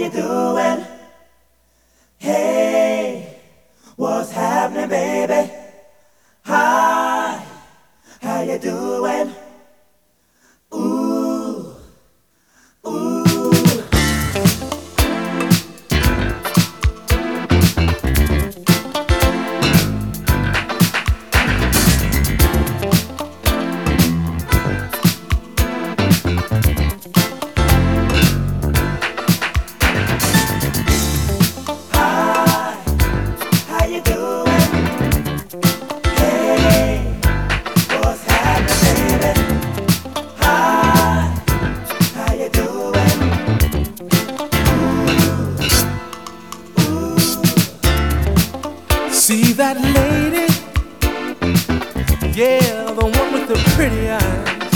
you doing? Hey, what's happening, baby? Hi, how you doing? That lady? Yeah, the one with the pretty eyes.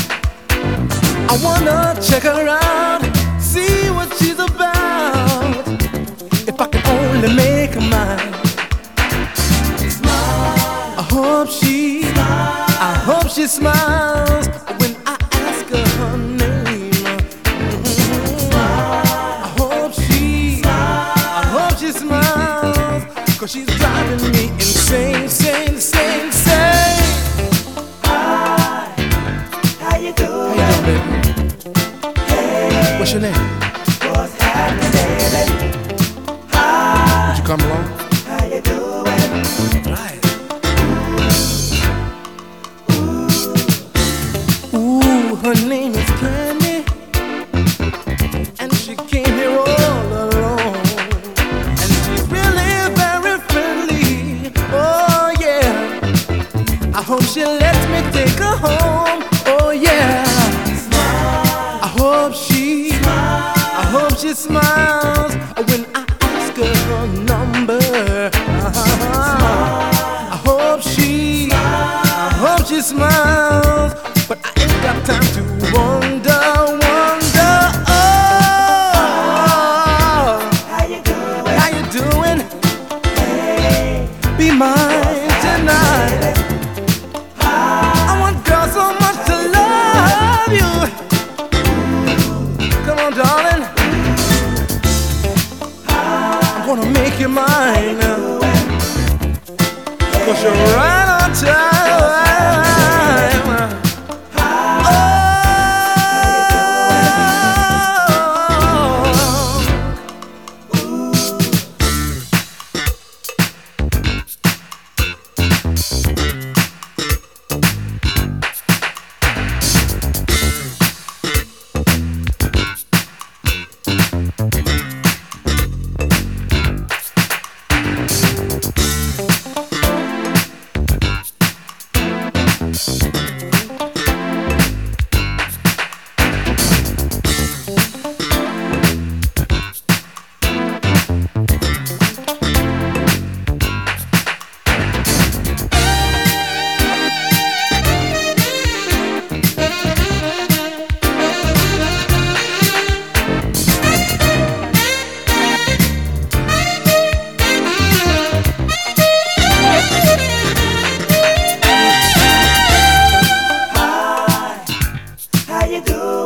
I wanna check her out, see what she's about. If I can only make her mine. I hope she, I hope she smiles your name? What's happening, baby? Hi, you come along? how you doing? Right. Ooh, her name is Candy, smiles when I ask her her number. Uh-huh. I hope she, I hope she smiles, make mine. Cause you're right on time. You doing?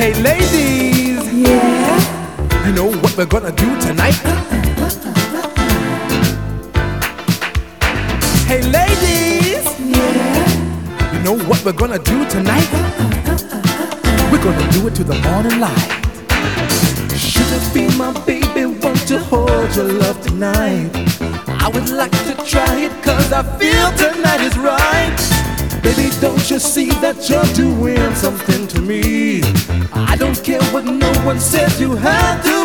Hey, ladies. Yeah. You know what we're gonna do tonight? Hey, ladies. Yeah. You know what we're gonna do tonight? We're gonna do it to the morning light. Sugar be my baby, want to hold your love tonight. I would like to try it cause I feel tonight is right. Baby, don't you see that you're doing something to me? I don't care what no one says, you have to